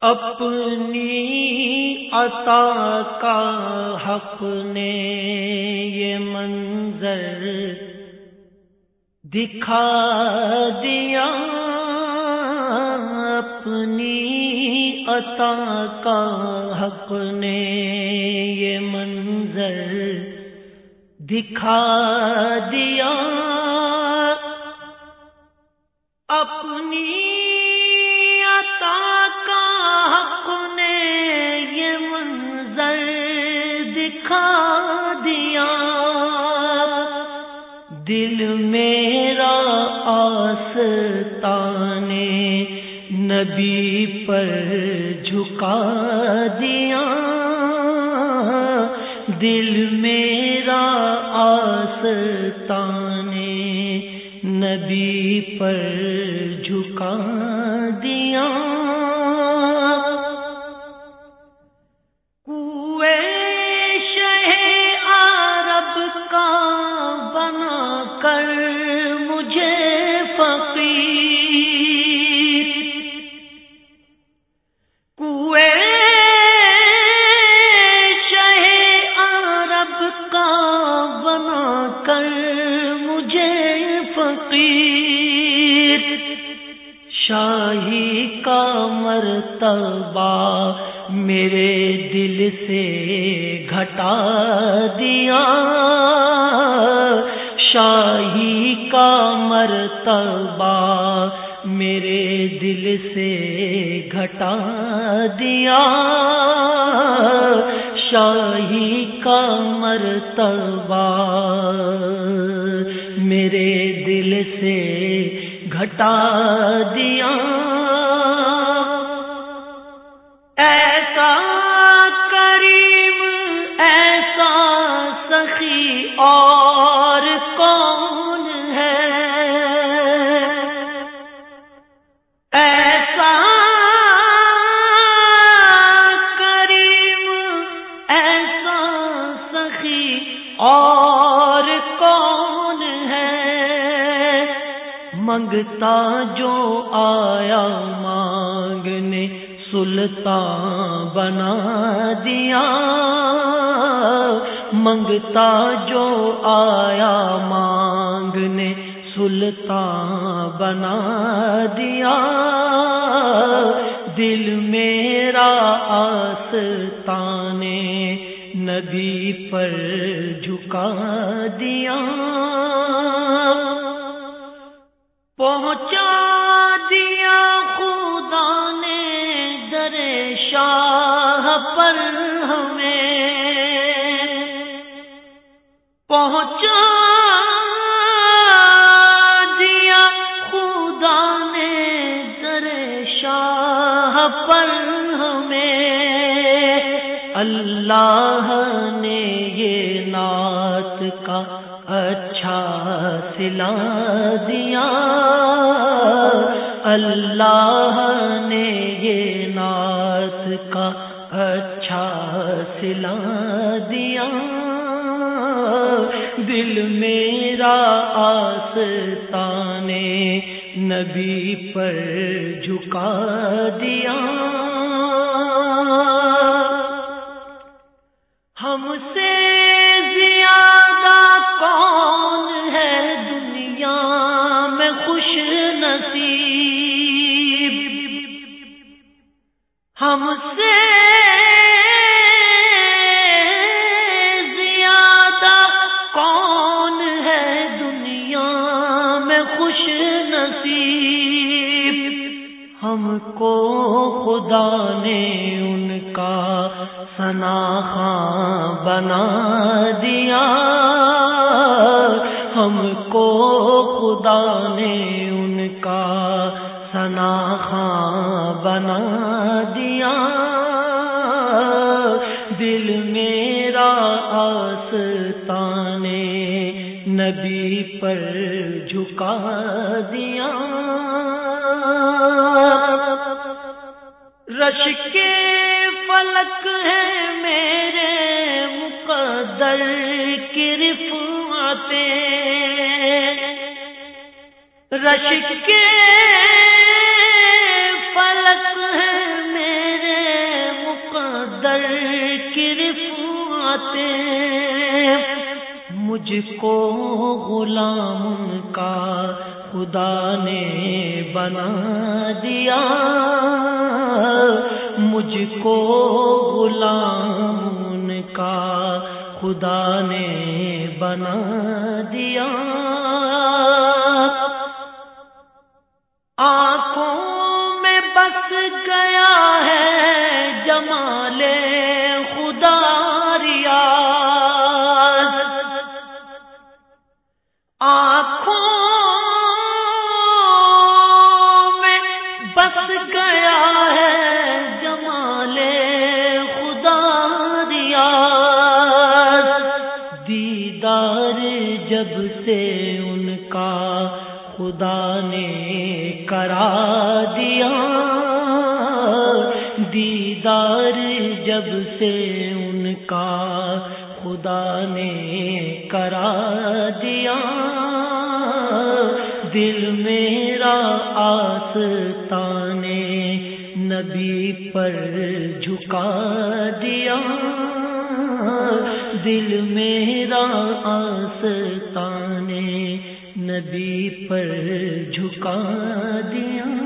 اپنی عطا کا حق نے یہ منظر دکھا دیا۔ اپنی عطا کا حق نے یہ منظر دکھا دیا۔ اپنی دل میرا آستان نبی پر جھکا دیا۔ دل میرا آستان نبی پر جھکا مرتبہ میرے دل سے گھٹا دیا۔ شاہی کا مرتبہ میرے دل سے گھٹا دیا۔ شاہی کا مرتبہ میرے دل سے گھٹا دیا۔ منگتا جو آیا مانگنے سلطان بنا دیا۔ منگتا جو آیا مانگنے سلطان بنا دیا۔ دل میرا آستان نبی پر جھکا دیا۔ پہنچا دیا خدا نے در شاہ پر ہمیں۔ پہنچا دیا خدا نے در شاہ پر ہمیں۔ اللہ نے یہ نعت کا اچھا سلا دیا۔ اللہ نے یہ نعت کا اچھا سلا دیا۔ دل میرا آستان نبی پر جھکا دیا۔ ہم سے ہم کو خدا نے ان کا سنا بنا دیا۔ ہم کو خدا نے ان کا سناخاں بنا دل میرا آستان نبی پر جھکا دیا۔ رش کے فلک ہے میرے مقدر کی رفعتیں۔ رش کے فلک ہے فرماتے مجھ کو غلام کا خدا نے بنا دیا۔ مجھ کو غلام کا خدا نے بنا دیا۔ آنکھوں میں بس گیا ہے جمال جب سے ان کا خدا نے کرا دیا۔ دیدار جب سے ان کا خدا نے کرا دیا۔ دل میرا آسانے نبی پر جھکا دیا۔ دل میرا آستا نے نبی پر جھکا دیا۔